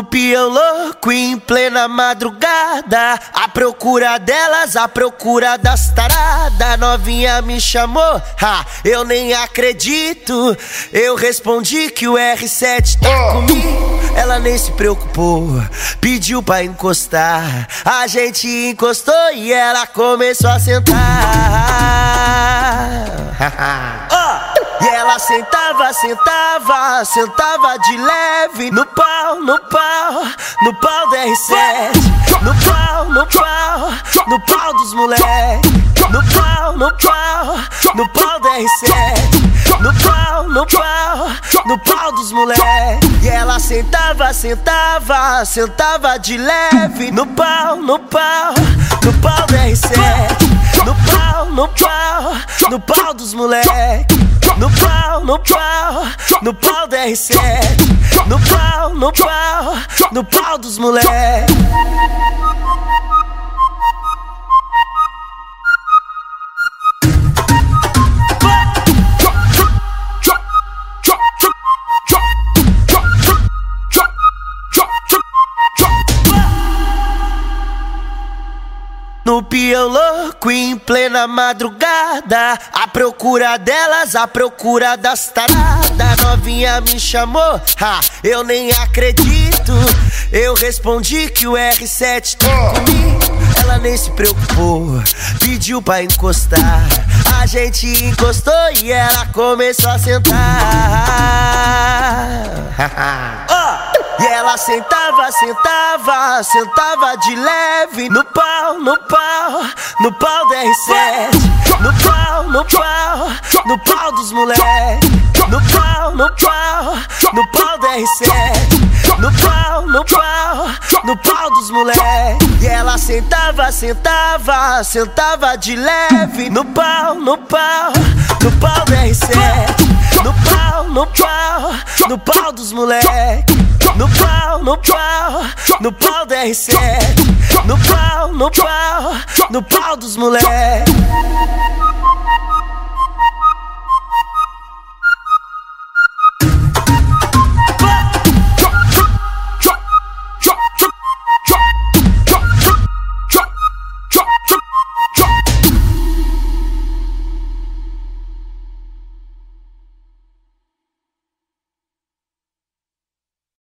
No peão louco em plena madrugada. A procura delas, a procura das taradas. Novinha me chamou, ha, eu nem acredito. Eu respondi que o R7 tá comigo. Ela nem se preocupou, pediu pra encostar. A gente encostou e ela começou a sentar E ela sentava, sentava, sentava de leve No pau, no pau, no pau do R7 No pau, no pau, no pau dos moleque No pau, no pau, no pau do R7 No pau, no pau, no pau dos moleque E ela sentava, sentava, sentava de leve No pau, no pau, no pau do R7 no pau, no pau, no pau dos moleque. No pau, no pau, no pau do R7. No pau, no pau, no pau dos moleque. No peão louco em plena madrugada. A procura delas, a procura das taradas. Novinha me chamou, ha, eu nem acredito. Eu respondi que o R7 tá comigo. Ela nem se preocupou, pediu pra encostar. A gente encostou e ela começou a sentar E ela sentava, sentava, sentava de leve No pau, no pau, no pau do R7 No pau, no pau, no pau dos moleque No pau, no pau, no pau do R7 No pau, no pau, no pau dos moleque E ela sentava, sentava, sentava de leve No pau, no pau, no pau do R7 No pau, no pau, no pau dos moleque no pau, no pau, no pau do R7 No pau, no pau, no pau dos moleque